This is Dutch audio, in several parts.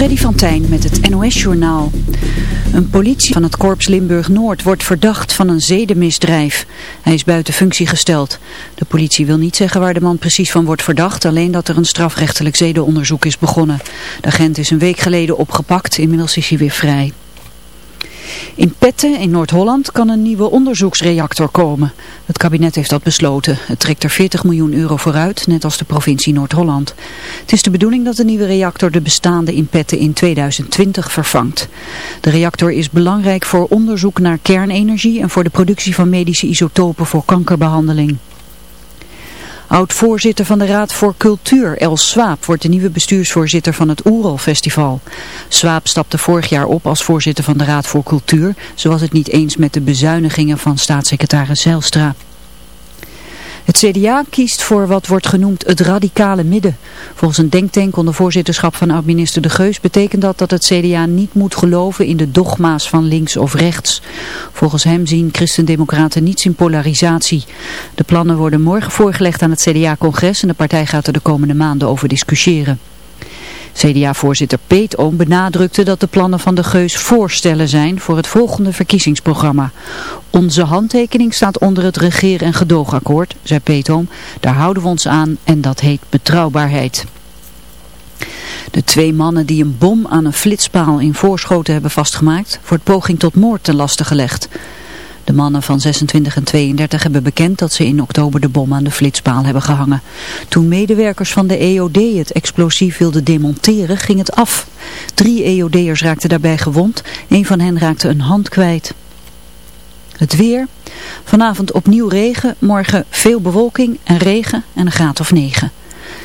Freddy van Tijn met het NOS-journaal. Een politie van het korps Limburg-Noord wordt verdacht van een zedenmisdrijf. Hij is buiten functie gesteld. De politie wil niet zeggen waar de man precies van wordt verdacht, alleen dat er een strafrechtelijk zedenonderzoek is begonnen. De agent is een week geleden opgepakt, inmiddels is hij weer vrij. In Petten in Noord-Holland kan een nieuwe onderzoeksreactor komen. Het kabinet heeft dat besloten. Het trekt er 40 miljoen euro vooruit, net als de provincie Noord-Holland. Het is de bedoeling dat de nieuwe reactor de bestaande in Petten in 2020 vervangt. De reactor is belangrijk voor onderzoek naar kernenergie en voor de productie van medische isotopen voor kankerbehandeling. Oud-voorzitter van de Raad voor Cultuur, Els Swaap, wordt de nieuwe bestuursvoorzitter van het Oerol Festival. Swaap stapte vorig jaar op als voorzitter van de Raad voor Cultuur. Ze was het niet eens met de bezuinigingen van staatssecretaris Zijlstra. Het CDA kiest voor wat wordt genoemd het radicale midden. Volgens een denktank onder voorzitterschap van oud-minister De Geus betekent dat dat het CDA niet moet geloven in de dogma's van links of rechts. Volgens hem zien christendemocraten niets in polarisatie. De plannen worden morgen voorgelegd aan het CDA-congres en de partij gaat er de komende maanden over discussiëren. CDA-voorzitter Peet Oom benadrukte dat de plannen van de Geus voorstellen zijn voor het volgende verkiezingsprogramma. Onze handtekening staat onder het regeer- en gedoogakkoord, zei Peet Oom. Daar houden we ons aan en dat heet betrouwbaarheid. De twee mannen die een bom aan een flitspaal in Voorschoten hebben vastgemaakt, wordt poging tot moord ten laste gelegd. De mannen van 26 en 32 hebben bekend dat ze in oktober de bom aan de flitspaal hebben gehangen. Toen medewerkers van de EOD het explosief wilden demonteren, ging het af. Drie EOD'ers raakten daarbij gewond, een van hen raakte een hand kwijt. Het weer. Vanavond opnieuw regen, morgen veel bewolking en regen en een graad of 9.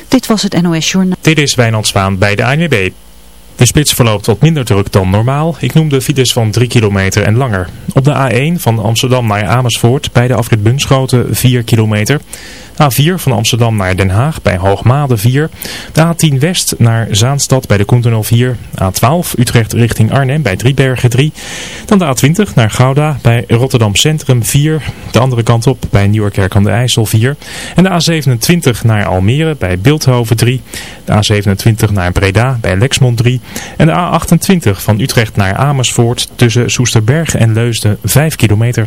Dit was het NOS Journaal. Dit is Wijnand Zwaan bij de ANWB. De spits verloopt wat minder druk dan normaal. Ik noem de files van 3 kilometer en langer. Op de A1 van Amsterdam naar Amersfoort bij de afrit Bunschoten 4 kilometer. A4 van Amsterdam naar Den Haag bij Hoogmade 4. De A10 West naar Zaanstad bij de Koentunnel 4. A12 Utrecht richting Arnhem bij Driebergen 3. Dan de A20 naar Gouda bij Rotterdam Centrum 4. De andere kant op bij Nieuwerkerk aan de IJssel 4. En de A27 naar Almere bij Beeldhoven 3. De A27 naar Breda bij Lexmond 3. En de A28 van Utrecht naar Amersfoort tussen Soesterberg en Leusden 5 kilometer.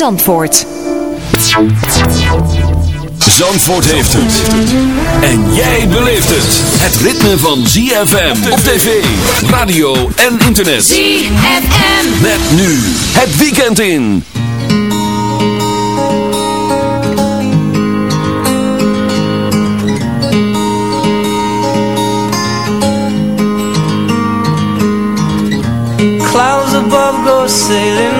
Zandvoort. Zandvoort heeft het. En jij beleeft het. Het ritme van ZFM op tv, radio en internet. ZFM. Met nu het weekend in. Clouds above go sailing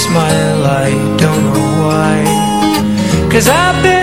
smile, I don't know why. Cause I've been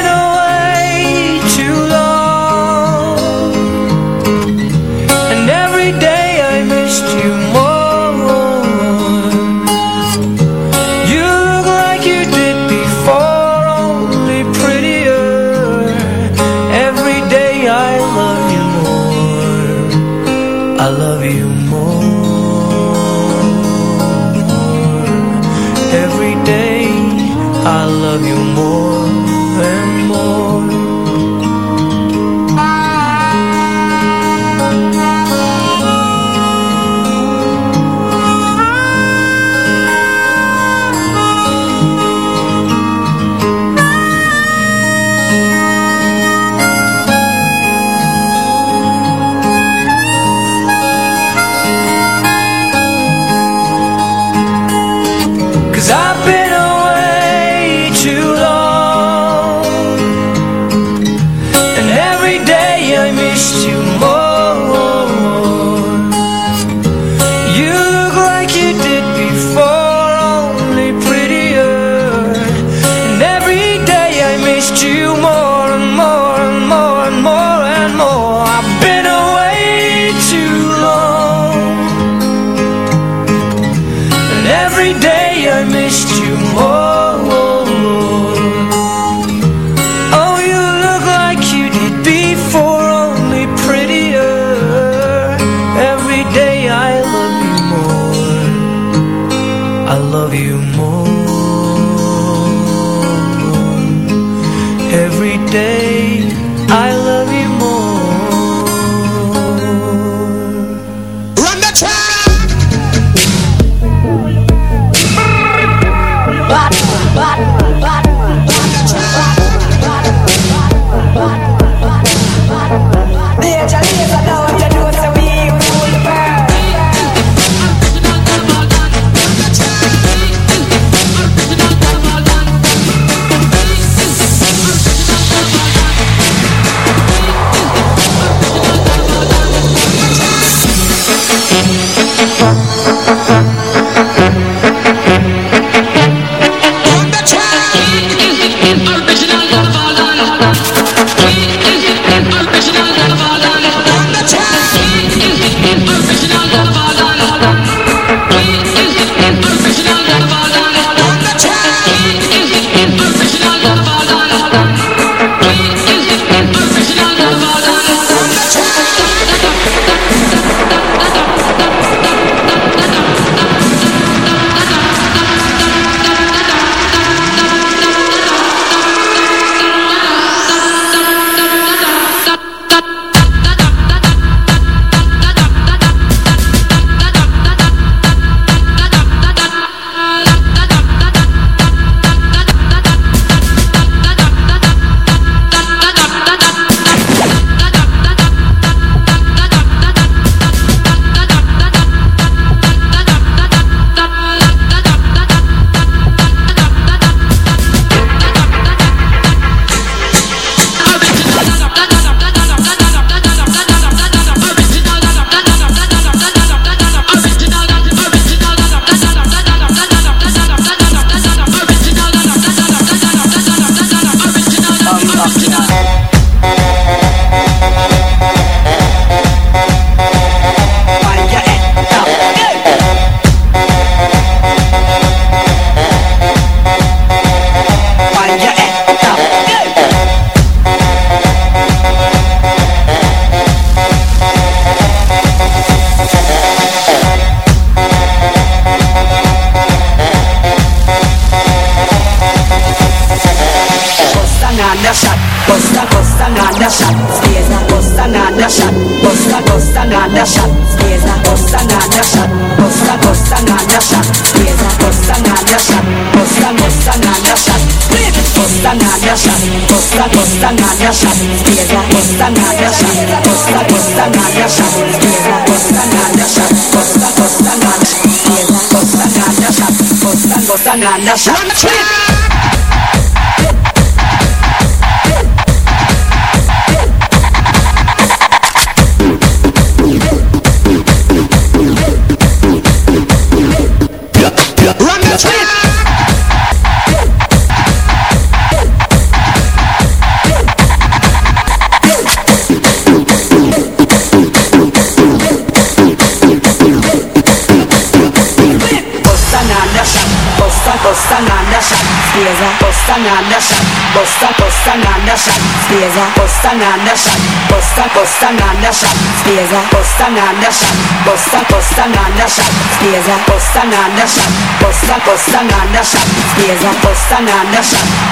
Spaza, Bossa Nana Shot, Bossa Bossa Nana Shot, Spaza, Bossa Nana Shot, Bossa Bossa Nana Shot, Spaza, Bossa Nana Shot,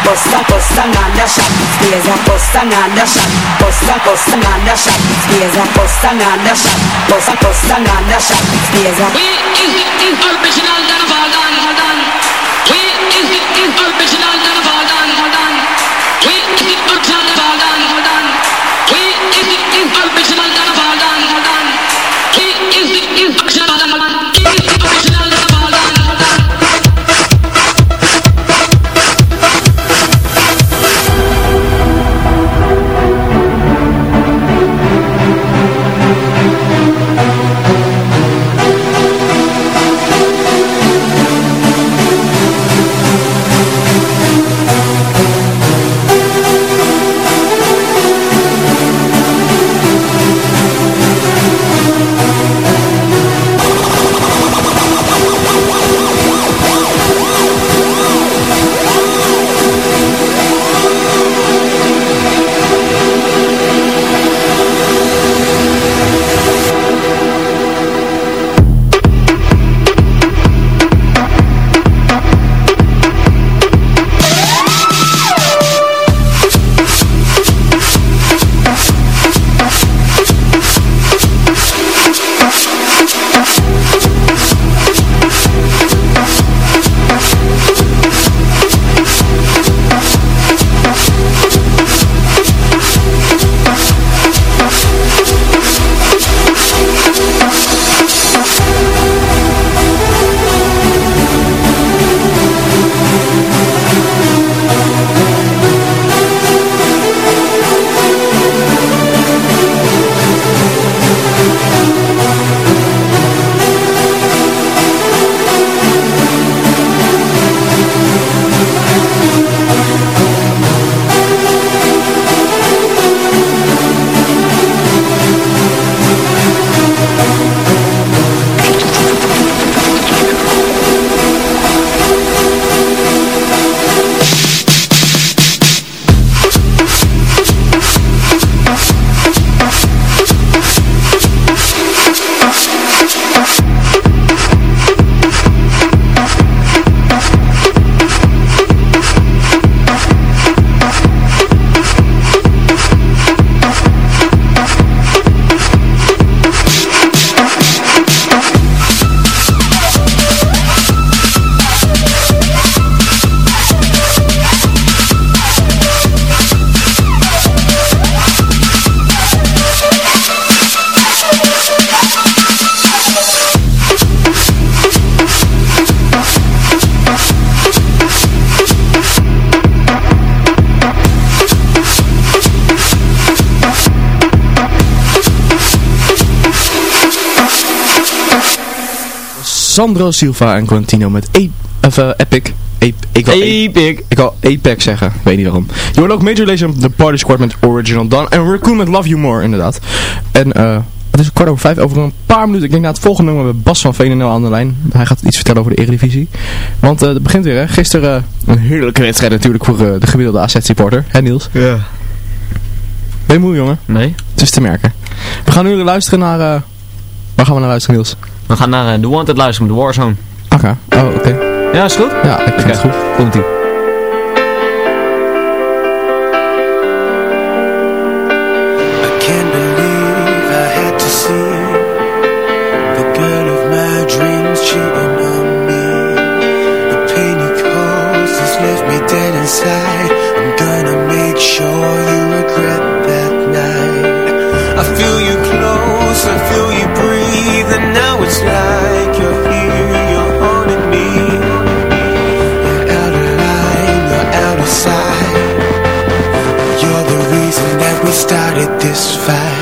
Bossa Bossa Nana Shot, Spaza, Bossa Nana Shot, Bossa Bossa Nana Shot, Spaza, Bossa Nana Shot, Bossa Bossa Nana Shot, Spaza. We is Valdan. We is Sandro Silva en Quintino met e of, eh, Epic. E ik wil Epic. Ik wil Apex zeggen, ik weet niet waarom. Je hoort ook Major Lazer, The Party Squad met Original Dawn en Raccoon met Love You More, inderdaad. En eh, het is kwart over vijf, over een paar minuten. Ik denk na het volgende nummer met Bas van VNL aan de lijn. Hij gaat iets vertellen over de Eredivisie. Want eh, het begint weer, hè. Gisteren eh, een heerlijke wedstrijd natuurlijk voor de gemiddelde AZ-supporter. Hè Niels? Ja. Ben je moe, jongen? Nee. Het is te merken. We gaan nu luisteren naar... eh, waar gaan we naar luisteren, Niels? We gaan naar eh, The Wanted luisteren met The Warzone. Oké. Oh, oké. Ja, is goed? Ja, ik vind het goed. Komt ie. this fight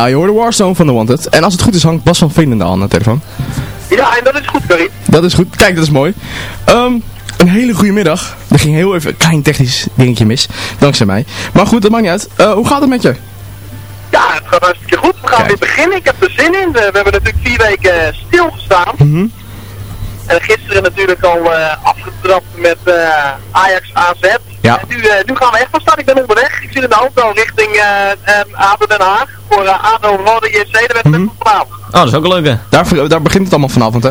Ja, je hoorde Warzone van The Wanted. En als het goed is hangt Bas van Veen aan de telefoon. Ja, en dat is goed, Karin. Dat is goed. Kijk, dat is mooi. Ehm, een hele goede middag. Er ging heel even een klein technisch dingetje mis. Dankzij mij. Maar goed, dat maakt niet uit. Eh, hoe gaat het met je? Ja, het gaat hartstikke goed. We gaan weer beginnen. Ik heb er zin in. We, hebben natuurlijk vier weken eh, stilgestaan. Mhm. En gisteren natuurlijk al eh, afgetrapt met Ajax AZ. Ja. En nu, eh, nu gaan we echt van start. Ik ben onderweg. Ik zit in de auto richting ADO Den Haag. Voor uh, ADO Rode JC. De wedstrijd van vanavond. Oh, dat is ook een leuke. Daar, daar begint het allemaal vanavond, hè?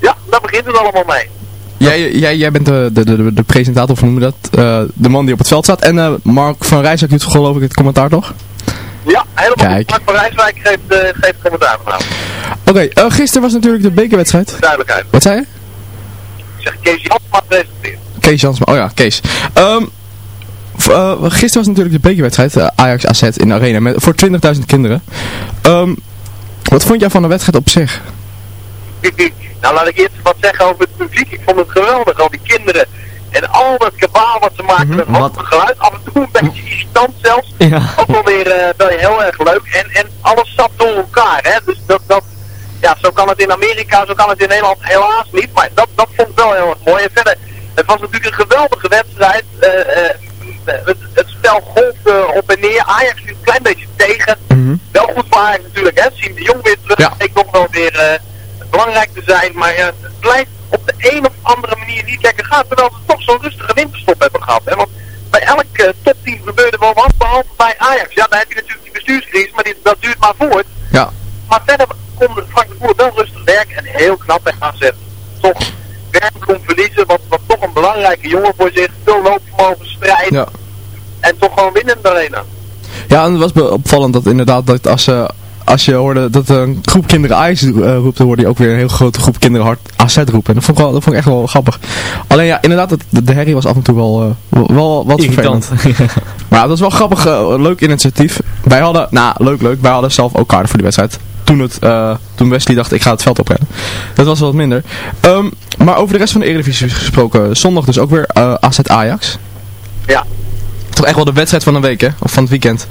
Ja, daar begint het allemaal mee. Jij, jij, jij bent de, de, de, de presentator, of noemen we dat? Eh, de man die op het veld staat. En eh, Mark van Rijswijk doet geloof ik het commentaar, toch? Ja, helemaal Kijk. goed. Mark van Rijswijk geeft, eh, geeft commentaar vanavond. Oké, eh, gisteren was natuurlijk de bekerwedstrijd. Duidelijkheid. Wat zei je? Ik zeg Kees Jansma presenteert. Kees Jansma. Oh ja, Kees. Ehm, eh, gisteren was natuurlijk de bekerwedstrijd, eh, Ajax AZ in de arena, met, voor 20.000 kinderen. Ehm, wat vond jij van de wedstrijd op zich? nou, laat ik eerst wat zeggen over het publiek. Ik vond het geweldig, al die kinderen. En al dat kabaal wat ze maken met hoog geluid. Af en toe een beetje irritant zelfs. Ja. Ook wel weer, eh, wel heel erg leuk. En, en alles zat door elkaar, hè. Dus dat, dat, ja, zo kan het in Amerika, zo kan het in Nederland helaas niet. Maar dat, dat vond ik wel heel erg mooi. En verder, het was natuurlijk een geweldige wedstrijd. Eh, eh, het, het spel golfde op en neer. Ajax viel een klein beetje tegen. Wel goed voor Ajax natuurlijk, hè. Siem de Jong weer terug. Ja. Ik nog wel weer eh, belangrijk te zijn. Maar het blijft op de een of andere manier niet lekker gaan. Terwijl ze toch zo'n rustige winterstop hebben gehad. Hè? Want bij elk eh, topteam gebeurde wel wat, behalve bij Ajax. Ja, daar heb je natuurlijk die bestuurscrisis, maar die, dat duurt maar voort. Ja. Maar verder kon Frank de Boer wel rustig werken en heel knap bij AZ. Toch werk kon verliezen, wat, wat toch een belangrijke jongen voor zich. Veel loopvermogen, strijd Ja. en toch gewoon winnen in de arena. Ja, en het was opvallend dat inderdaad dat als, eh, als je hoorde dat een groep kinderen Ajax eh, roept, dan hoorde je ook weer een heel grote groep kinderen hard AZ roepen. En dat vond ik, wel, dat vond ik echt wel grappig. Alleen ja, inderdaad, het, de, herrie was af en toe wel, eh, wel, wel wat Irritant. vervelend. Maar ja, dat was wel grappig, leuk initiatief. Wij hadden, nou leuk leuk, wij hadden zelf ook kaarten voor die wedstrijd. Toen, het, eh, toen Wesley dacht ik ga het veld oprennen. Dat was wel wat minder. Ehm, maar over de rest van de Eredivisie gesproken, zondag dus ook weer eh, AZ Ajax. Ja. Toch echt wel de wedstrijd van de week hè, of van het weekend.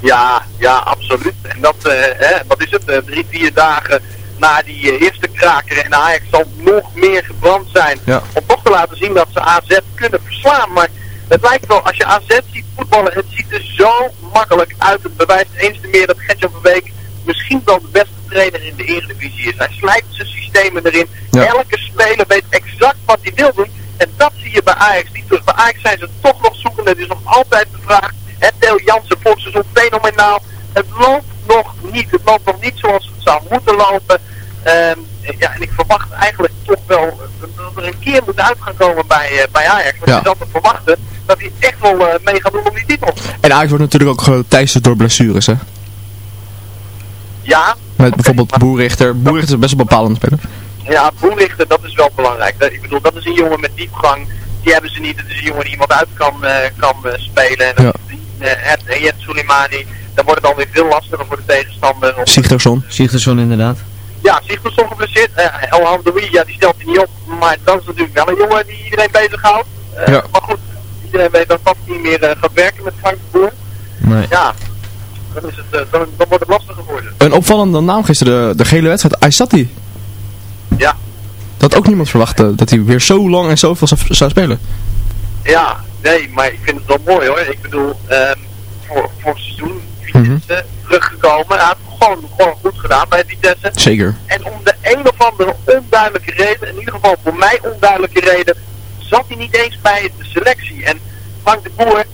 Ja, ja, absoluut. En dat, eh, hè, wat is het, eh, drie, vier dagen na die eerste kraker. En Ajax zal nog meer gebrand zijn Ja. om toch te laten zien dat ze AZ kunnen verslaan. Maar het lijkt wel, als je AZ ziet voetballen, het ziet er zo makkelijk uit. Het bewijst eens te meer dat Gertjan van Beek misschien wel de beste trainer in de Eredivisie is. Hij slijpt zijn systemen erin. Ja. Elke speler weet exact wat hij wil doen. En dat zie je bij Ajax niet terug. Bij Ajax zijn ze toch nog zoekende. Het is nog altijd de vraag. En Theo Jansen vorig seizoen fenomenaal. Het loopt nog niet. Het loopt nog niet zoals het zou moeten lopen. Ehm, ja, en ik verwacht eigenlijk toch wel dat er een keer moet uit gaan komen bij, eh, bij Ajax. Want Ja. je zat te verwachten dat hij echt wel eh, mee gaat doen om die titel. En Ajax wordt natuurlijk ook geteisterd door blessures, hè. Ja, Met bijvoorbeeld Boerrichter. Boerrichter is best wel bepalend speler. Ja, Boerichter, dat is wel belangrijk. Dat- Ik bedoel, dat is een jongen met diepgang. Die hebben ze niet. Het is een jongen die iemand uit kan, eh, kan eh, spelen. En Ja. eh, het Jet Soleimani, dan wordt het alweer veel lastiger voor de tegenstander. om- Sigtorsson. Sigtersson inderdaad. Ja, Sigtorsson geblesseerd. Uh, El Hamdoui, ja, die stelt hij niet op. Maar dat is natuurlijk wel een jongen die iedereen bezighoudt. Eh Ja. Maar goed, iedereen weet dat dat niet meer eh, gaat werken met Frank de Boer. Nee. Ja, dan, is het, eh, dan, dan wordt het lastiger geworden. Een opvallende naam gisteren, de, de gele wedstrijd, Aysati. Ja, Dat had ook niemand verwachtte, dat hij weer zo lang en zoveel zou, zou spelen. Ja, nee, maar ik vind het wel mooi hoor. Ik bedoel, ehm voor, voor het seizoen Vitesse teruggekomen. Hij het gewoon, gewoon goed gedaan bij Vitesse. Zeker. En om de een of andere onduidelijke reden, in ieder geval voor mij onduidelijke reden, zat hij niet eens bij de selectie. En Frank de Boer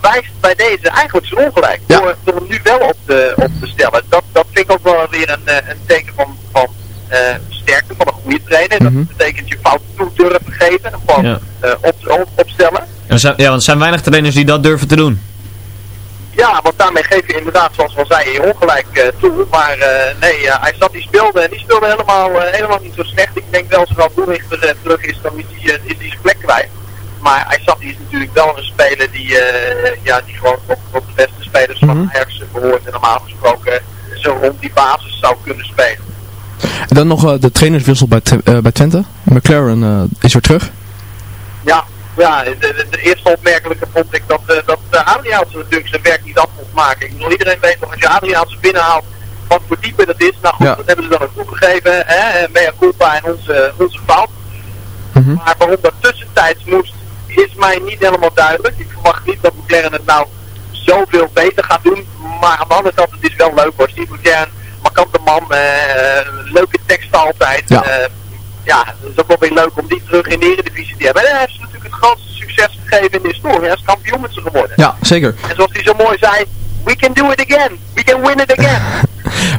bewijst bij deze eigenlijk zijn ongelijk. Ja. Door, door hem nu wel op te, op te stellen. Dat, dat vind ik ook wel weer een, eh, een teken van, van eh, sterkte, van een goede trainer. Mhm. Dat betekent je fout toe durven geven en gewoon Ja. eh, op, op, opstellen. En er zijn, ja, want er zijn weinig trainers die dat durven te doen. Ja, want daarmee geef je inderdaad, zoals we al zeiden, je ongelijk toe. Maar nee, hij zat die speelde en die speelde helemaal, helemaal niet zo slecht. Ik denk wel, zowel Boerichter uh, terug is, dan is hij is die. Maar zat is natuurlijk wel een speler die, eh, ja, die gewoon tot, tot de beste spelers van Ajax behoort. En normaal gesproken zo rond die basis zou kunnen spelen. En dan nog eh, de trainerswissel bij, eh, bij Twente. McLaren is weer terug. Ja, ja de, de, de eerste opmerkelijke vond ik dat, uh, dat uh, Adriaanse natuurlijk zijn werk niet af mocht maken. Ik bedoel, iedereen weet nog, als je Adriaanse binnenhaalt, wat voor type dat is. Nou goed, Ja. dat hebben ze dan ook toegegeven. Hè? Mea culpa en onze, onze fout. Mhm. Maar waarom dat tussentijds moest, is mij niet helemaal duidelijk. Ik verwacht niet dat McLaren het nou zoveel beter gaat doen. Maar aan de andere kant, het is wel leuk hoor. Steve McLaren, markante man, eh, leuke teksten altijd. Ja. Eh, ja, het is ook wel weer leuk om die terug in de Eredivisie te hebben. En hij heeft ze natuurlijk het grootste succes gegeven in de historie. Hij is kampioen met ze geworden. Ja, zeker. En zoals hij zo mooi zei, we can do it again. We can win it again.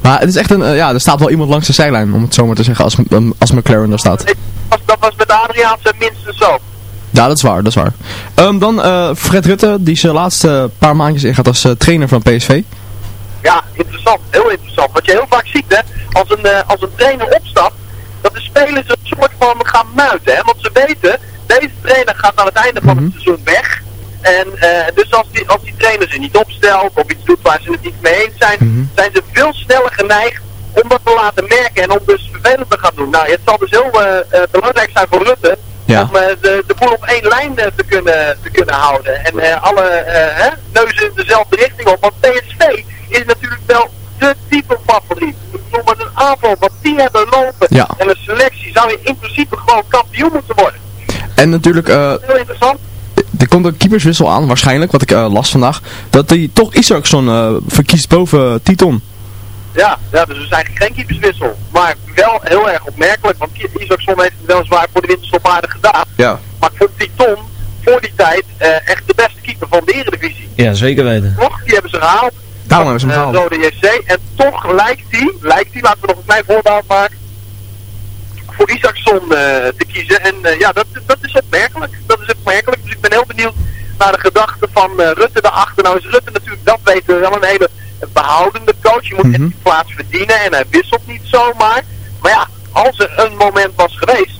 Maar het is echt een, eh, ja, er staat wel iemand langs de zijlijn, om het zo maar te zeggen, als, um, als McLaren daar staat. dat, was, dat was met Adriaanse minstens zo. Ja, dat is waar, dat is waar. Ehm, dan eh, Fred Rutte, die zijn laatste paar maandjes ingaat als eh, trainer van PSV. Ja, interessant. Heel interessant. Wat je heel vaak ziet, hè, als een, eh, als een trainer opstapt, dat de spelers een soort van gaan muiten. Hè? Want ze weten, deze trainer gaat aan het einde van het seizoen weg. En dus als die, als die trainer ze niet opstelt of iets doet waar ze het niet mee eens zijn, zijn ze veel sneller geneigd om dat te laten merken en om dus vervelend te gaan doen. Nou, het zal dus heel eh, eh, belangrijk zijn voor Rutte Ja. om eh, de, de boel op één lijn te, kunnen, te kunnen houden. En alle hè, neuzen dezelfde richting op. Want PSV is natuurlijk wel de type favoriet. Met een aanval wat die hebben lopen Ja. en een selectie zou je in principe gewoon kampioen moeten worden. En natuurlijk, Heel interessant. er komt een keeperswissel aan, waarschijnlijk, wat ik eh, las vandaag. Dat hij toch Isaacson eh verkiest boven Titon. Ja, ja, dus er is eigenlijk geen keeperswissel. Maar wel heel erg opmerkelijk, want Isaacson heeft het weliswaar voor de winterstop aardig gedaan. Ja. Maar ik vond Titon voor die tijd eh, echt de beste keeper van de Eredivisie. Ja, zeker weten. Toch, die hebben ze gehaald. Daarom hebben ze hem Eh, gehaald. Rode JC. En toch lijkt hij, lijkt hij, laten we nog een klein voorbeeld maken, voor Isaacson eh, te kiezen. En ja, dat, dat is opmerkelijk. Dat is opmerkelijk. Dus ik ben heel benieuwd naar de gedachten van eh, Rutte daarachter. Nou is Rutte natuurlijk, dat weten we wel, een hele behoudende coach. Je moet echt die plaats verdienen en hij wisselt niet zomaar. Maar ja, als er een moment was geweest,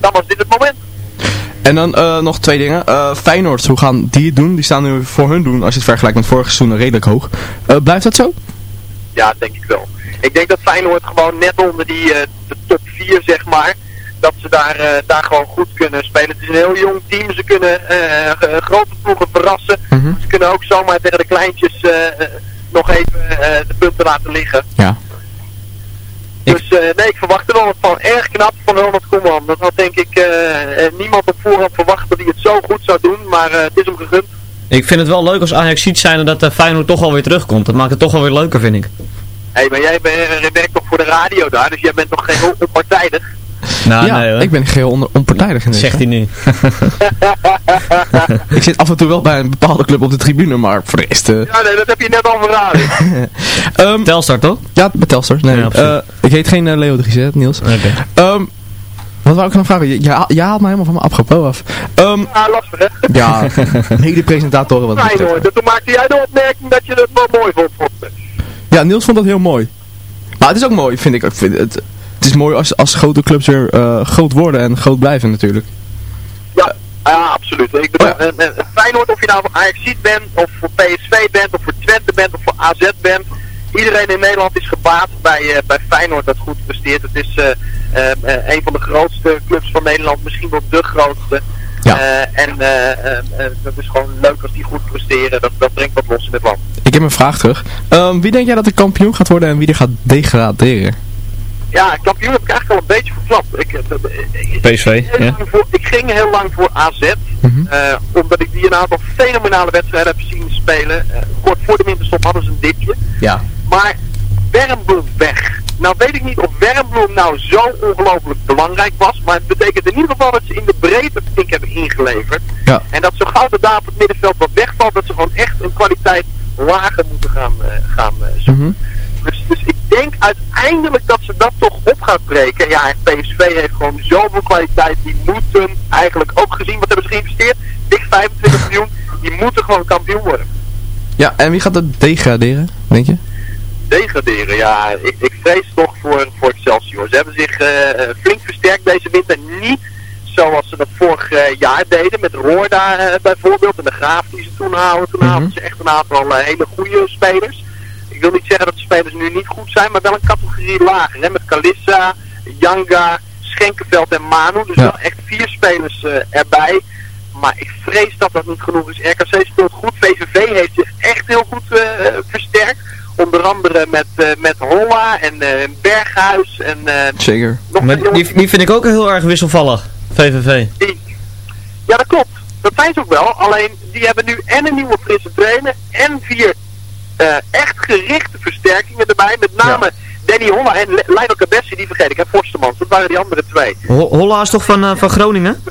dan was dit het moment. En dan eh, nog twee dingen. Eh, Feyenoord, hoe gaan die het doen? Die staan nu voor hun doen, als je het vergelijkt met vorige seizoen, redelijk hoog. Eh, blijft dat zo? Ja, denk ik wel. Ik denk dat Feyenoord gewoon net onder die de top 4, zeg maar, dat ze daar, daar gewoon goed kunnen spelen. Het is een heel jong team. Ze kunnen grote ploegen verrassen. Ze kunnen ook zomaar tegen de kleintjes nog even eh, de punten laten liggen. Ja. Dus eh, nee, ik verwacht er wel wat van. Erg knap van Ronald Koeman. Dat had denk ik eh, niemand op voorhand verwacht dat hij het zo goed zou doen. Maar het is hem gegund. Ik vind het wel leuk als Ajax ziet zijn dat de Feyenoord toch alweer terugkomt. Dat maakt het toch wel weer leuker, vind ik. Hé, hey, maar jij ben- werkt toch voor de radio daar, dus jij bent toch geen onpartijdig? Nou, ja, nee hoor. ik ben geheel onpartijdig in deze. Zegt hij nu. ik zit af en toe wel bij een bepaalde club op de tribune, maar voor de rest... eh, Ja, nee, dat heb je net al verraden. ehm, Telstar toch? ja, bij Telstar. Nee, Ja, eh, ik heet geen uh, Leo Dries, hè, Niels. Oké. Ehm, wat wou ik nog vragen? Je, je, haal- je haalt me helemaal van mijn apropos af. Ehm, Ja, lastig hè? ja, mede-presentatoren wat betreft. Feyenoord. En toen maakte jij de opmerking dat je het wel mooi vond. Ja, Niels vond dat heel mooi. Maar het is ook mooi, vind ik. ik vind het, het is mooi als, als grote clubs weer eh, groot worden en groot blijven natuurlijk. Ja, ja, absoluut. Ik bedoel, ja. eh, Feyenoord, of je nou voor Ajax bent, of voor PSV bent, of voor Twente bent, of voor AZ bent. Iedereen in Nederland is gebaat bij, eh, bij Feyenoord dat goed presteert. Het is een van de grootste clubs van Nederland, misschien wel de grootste. Ja. En dat is gewoon leuk als die goed presteren. Dat, dat brengt wat los in het land. Ik heb een vraag terug. Ehm, wie denk jij dat de kampioen gaat worden en wie er gaat degraderen? Ja, kampioen heb ik eigenlijk al een beetje verklapt. Ik, ik- PSV, ja. voor- ik ging heel lang voor AZ, Mhm. eh, omdat ik die een aantal fenomenale wedstrijden heb zien spelen. Eh, kort voor de winterstop hadden ze een dipje. Ja. Maar Wernbloem weg. Nou weet ik niet of Wernbloem nou zo ongelooflijk belangrijk was, maar het betekent in ieder geval dat ze in de breedte flink hebben ingeleverd. Ja. En dat zo gauw de daar op het middenveld wat wegvalt, dat ze gewoon echt een kwaliteit lager moeten gaan, eh, gaan zoeken. Mhm. Dus, dus ik denk uiteindelijk dat ze dat toch op gaat breken. Ja, en PSV heeft gewoon zoveel kwaliteit. Die moeten eigenlijk ook gezien wat hebben ze geïnvesteerd. Dik 25 miljoen. Die moeten gewoon kampioen worden. Ja, en wie gaat het degraderen, denk je? Degraderen, ja. Ik, ik vrees toch voor, voor Excelsior. Ze hebben zich eh, flink versterkt deze winter. Niet zoals ze dat vorig eh, jaar deden. Met Roorda eh, bijvoorbeeld. En de Graaf die ze toen haalden. Toen haalden ze echt een aantal eh, hele goede spelers. Ik wil niet zeggen dat de spelers nu niet goed zijn, maar wel een categorie lager. Hè? Met Kalissa, Janga, Schenkenveld en Manu. Dus Ja. wel echt vier spelers eh, erbij. Maar ik vrees dat dat niet genoeg is. RKC speelt goed. VVV heeft zich echt heel goed eh, versterkt. Onder andere met, eh, met Holla en eh, Berghuis en eh, Zeker. die, die vind ik ook heel erg wisselvallig. VVV. die- Ja, dat klopt. Dat zijn ze ook wel. Alleen die hebben nu en een nieuwe frisse trainer en vier eh, echt gerichte versterkingen erbij. Met name Danny Holla en Le- Lionel Cabessi, die vergeet ik. En Forstemans, dat waren die andere twee. Ho- Holla is toch van, eh, van Groningen?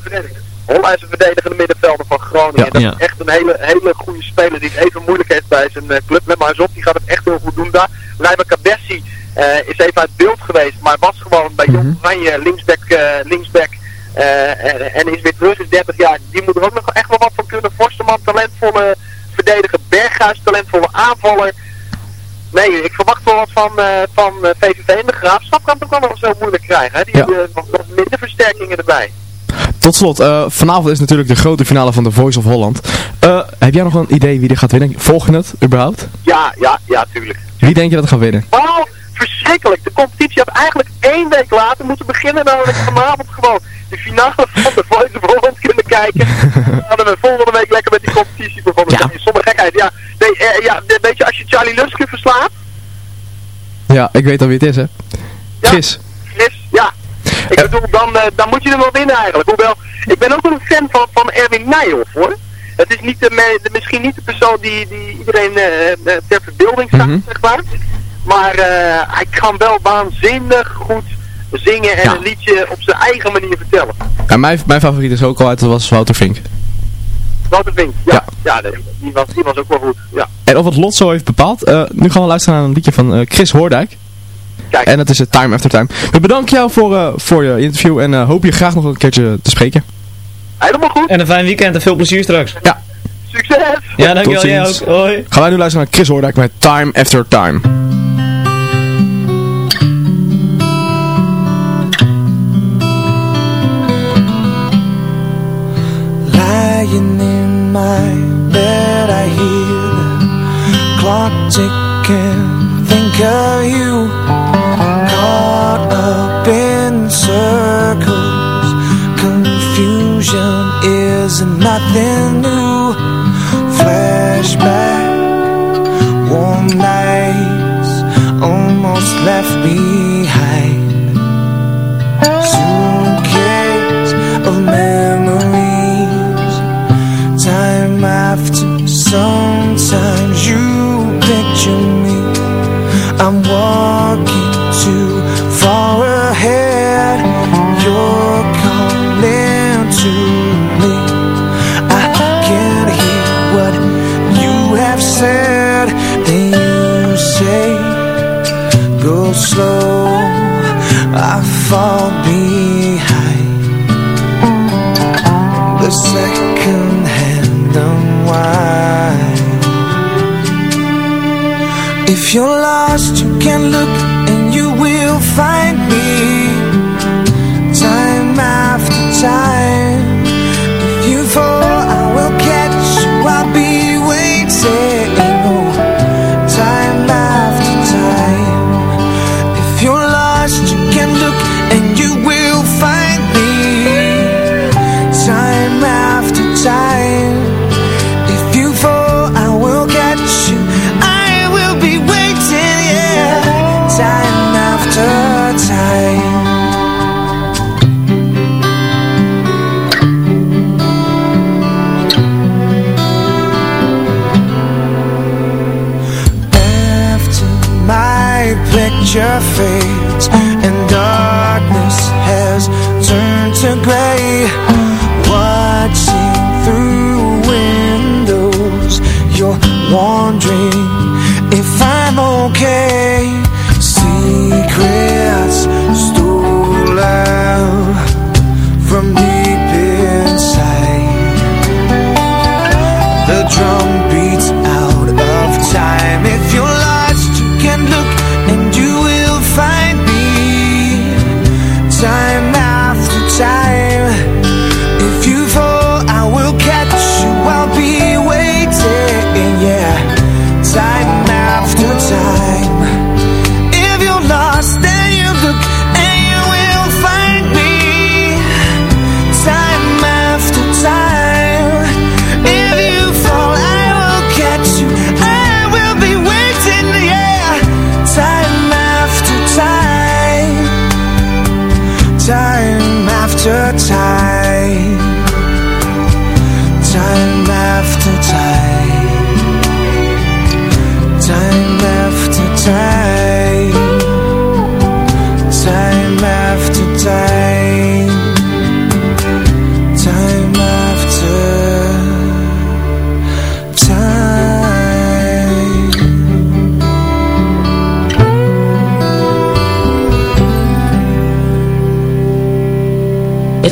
Holla is een verdedigende middenvelder van Groningen. Ja. dat Ja. is echt een hele, hele goede speler die het even moeilijk heeft bij zijn eh, club. Let maar eens op, die gaat het echt heel goed doen daar. Lionel Cabessi is even uit beeld geweest, maar was gewoon bij Jong Oranje linksback, linksback en, en is weer terug, is 30 jaar. Die moet er ook nog echt wel wat van kunnen. Forsterman, talentvolle verdediger. Berghuis, talentvolle aanvaller. Nee, ik verwacht wel wat van, eh, van eh, VVV en de Graafschap kan het ook wel nog heel moeilijk krijgen. Hè? Die Ja. hebben nog, nog minder versterkingen erbij. Tot slot, eh, vanavond is natuurlijk de grote finale van The Voice of Holland. Eh, heb jij nog een idee wie er gaat winnen? Volg je het überhaupt? Ja, ja, ja, tuurlijk. Wie denk je dat gaat winnen? Oh, verschrikkelijk. De competitie had eigenlijk één week later moeten beginnen. Hadden we vanavond gewoon de finale van de Voice of Holland kunnen kijken. Dan hadden we volgende week lekker met die competitie begonnen. Ja. Zonder gekheid. Ja, nee, eh, ja, weet je, als je Charlie Luske verslaat. Ja, ik weet al wie het is, hè? Ja, Chris. Chris, ja. Ik Ja. bedoel, dan, eh, dan moet je hem wel winnen eigenlijk. Hoewel, ik ben ook wel een fan van, van Erwin Nijhoff hoor. Het is niet de, me- de- misschien niet de persoon die, die iedereen eh, eh, ter verbeelding staat, Mhm. zeg maar. Maar eh, hij kan wel waanzinnig goed zingen en Ja. een liedje op zijn eigen manier vertellen. En mijn, mijn favoriet is ook al uit, dat was Wouter Vink. Wouter Vink, ja. Ja. Ja, nee, die, was, die was ook wel goed. Ja. En of het lot zo heeft bepaald, eh, nu gaan we luisteren naar een liedje van eh, Chris Hoordijk. Kijk, En dat is het Time After Time. We bedanken jou voor, eh, voor je interview en eh, hoop je graag nog een keertje te spreken. helemaal goed. En een fijn weekend en veel plezier straks. Ja, Succes! Ja, dankjewel. Jij ziens. ook. Hoi. gaan wij nu luisteren naar Chris Hoordijk met Time After Time. Picture face and darkness has turned to gray,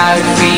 I like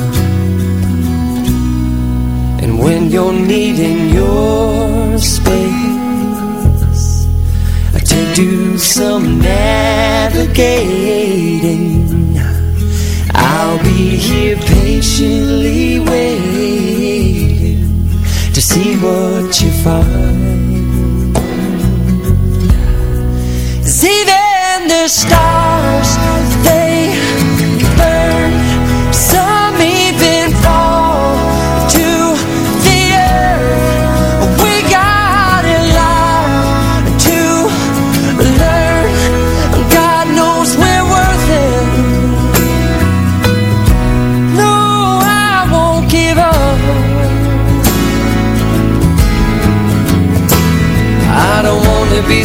When you're needing your space to do some navigating, I'll be here patiently waiting to see what you find. even the stars,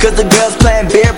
Cause the girls playing beer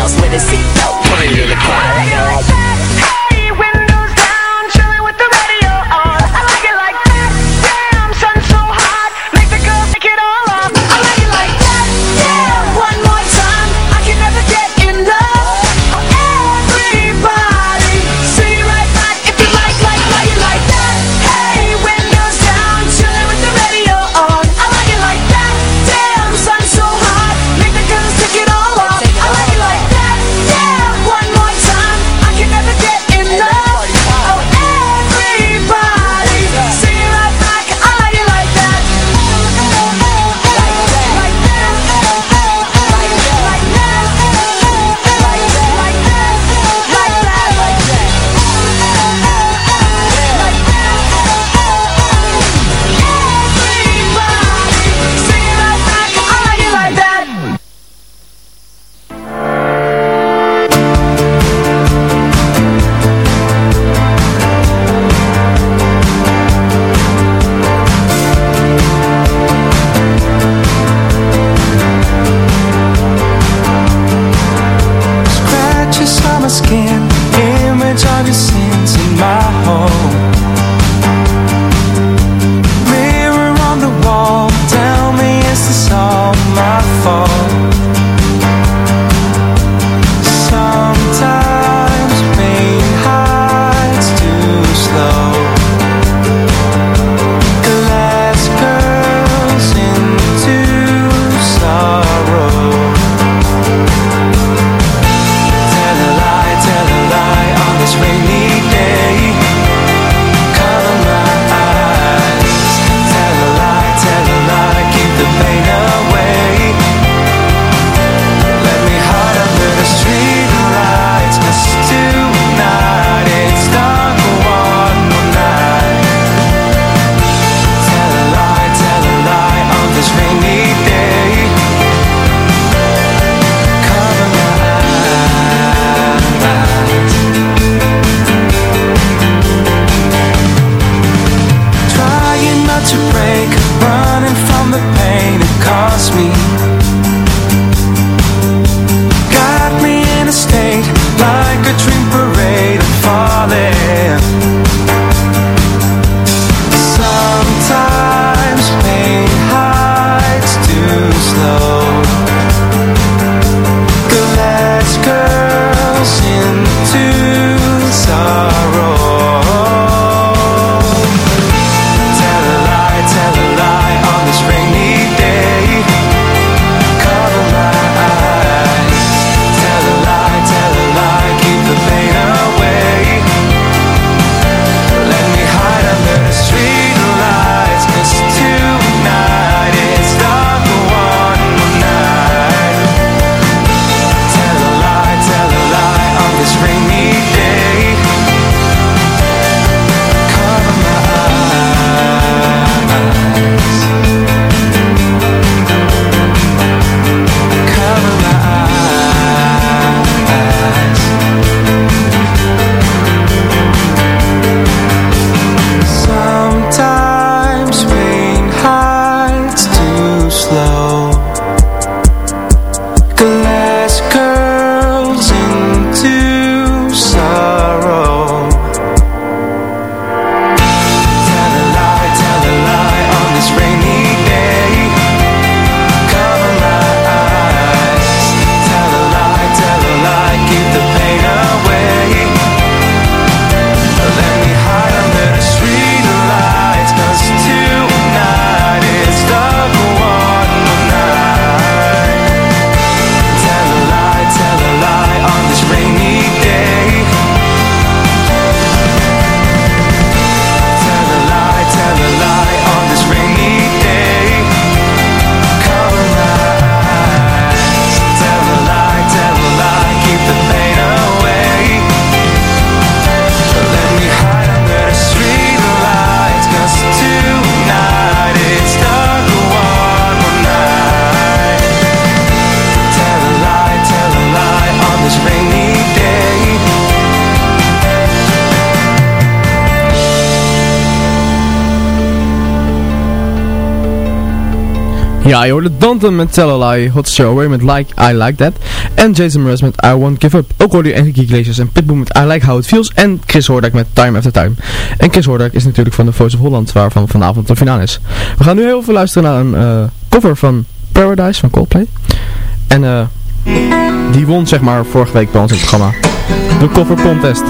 bounce with a seatbelt. Put it in the car. slow Ja, je hoorde Danton met Tell Hot Show met Like I Like That. En Jason Mraz met I Won't Give Up. Ook hoorde je Enrique Iglesias en Pitbull met I Like How It Feels. En Chris Hoordijk met Time After Time. En Chris Hoordijk is natuurlijk van de Voice of Holland, waarvan vanavond de finale is. We gaan nu heel veel luisteren naar een eh, cover van Paradise van Coldplay. En eh, die won zeg maar vorige week bij ons in het programma. De cover contest.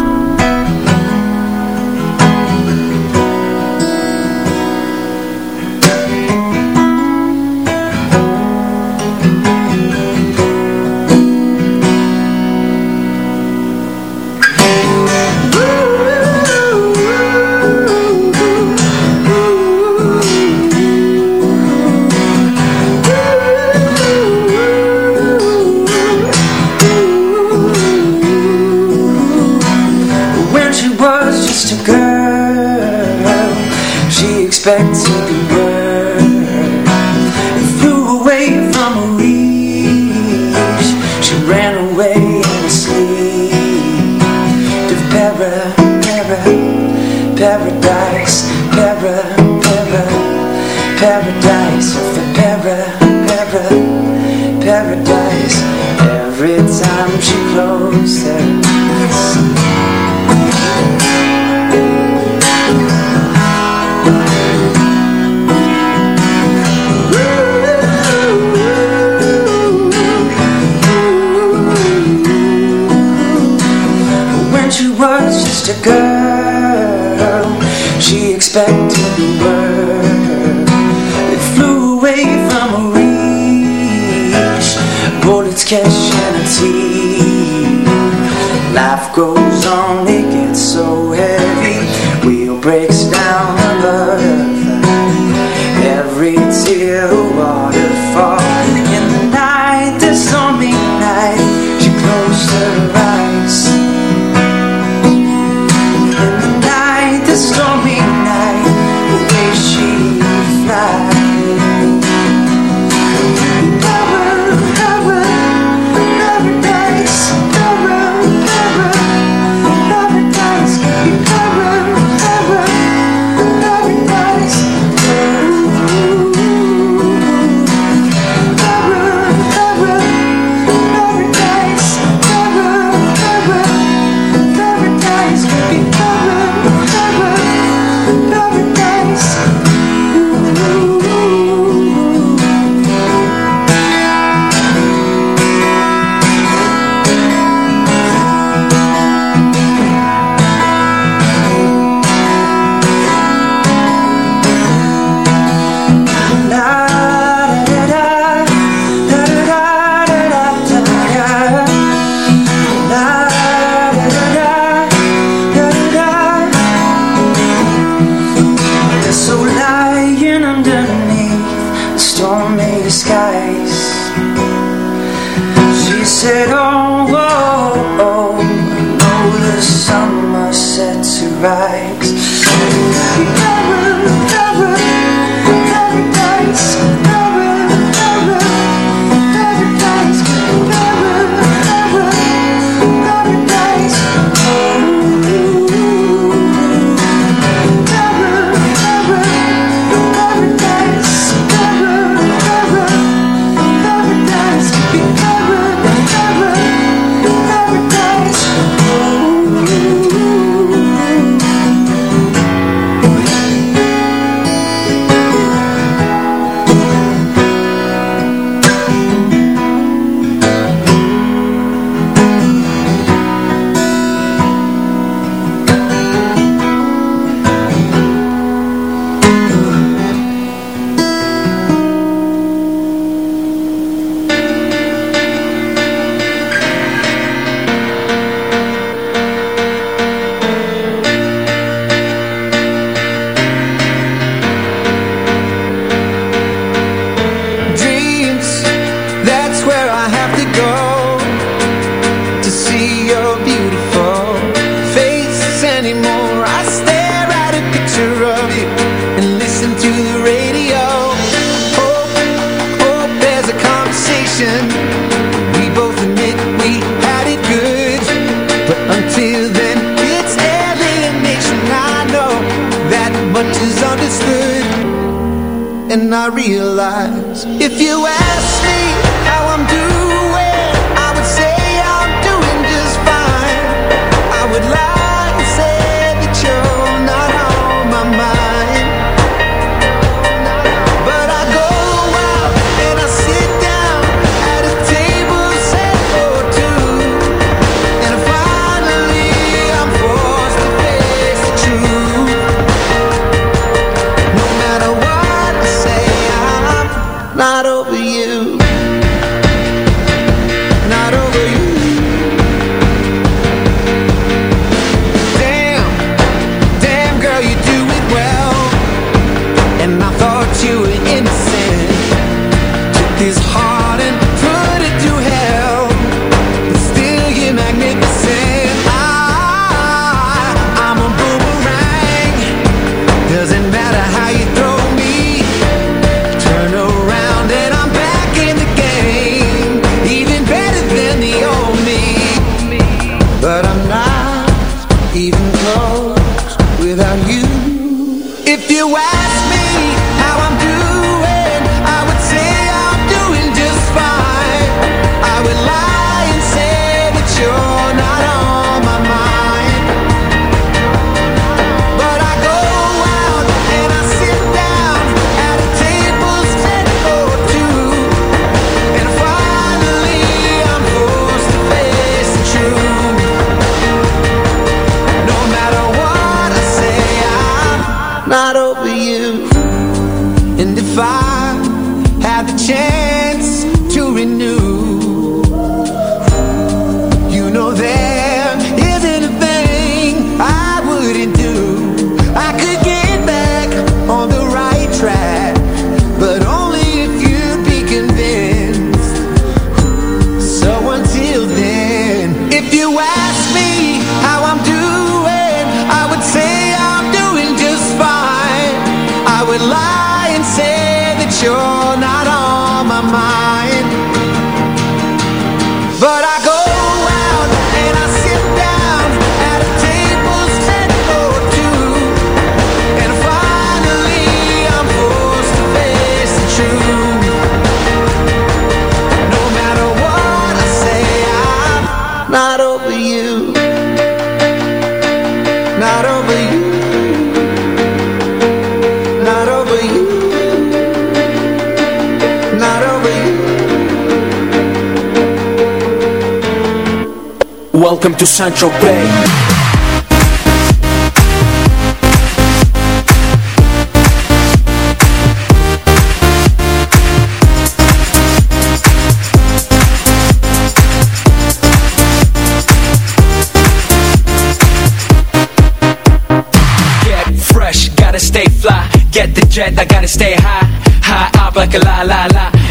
expect expect to Central Bay. Get fresh, gotta stay fly. Get the jet, I gotta stay high. High up like a la la la.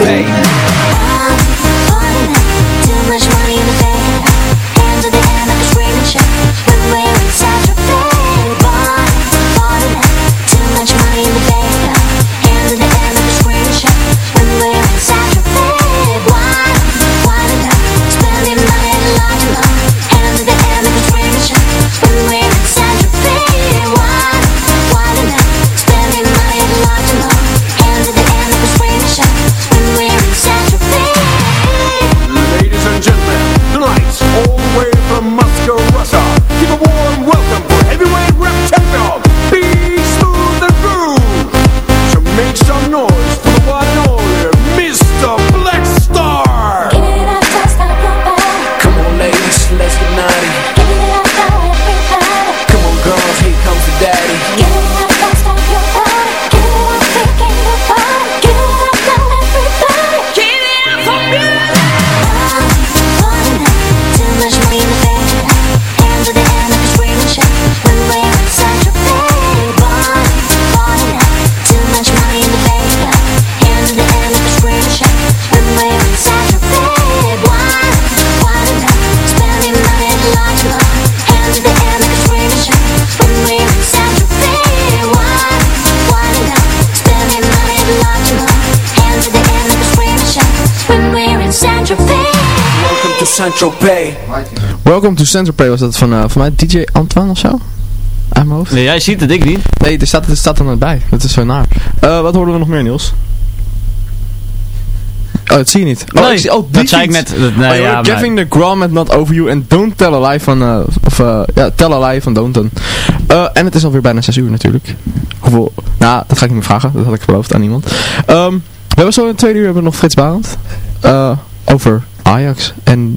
Bay. Too much money Central Bay. Welcome to Central Play was dat van, eh van mij DJ Antoine of zo? Uit mijn hoofd. Nee, jij ziet het, ik niet. Nee, er staat, er staat er net bij. Dat is zo naar. Eh, wat hoorden we nog meer, Niels? Oh, dat zie je niet. Oh, Nee, ik zie, oh, die dat zei ik net. Dat- nee, oh, ja, maar- Kevin de Grom met Not Over You en Don't Tell a Lie van, eh, of, eh, ja, Tell a Lie van Don'ton. Eh, en het is alweer bijna 6 uur natuurlijk. Hoeveel, nou, dat ga ik niet meer vragen. Dat had ik beloofd aan iemand. Ehm, we hebben zo in tweede uur hebben we nog Frits Barend. Eh, over Ajax. En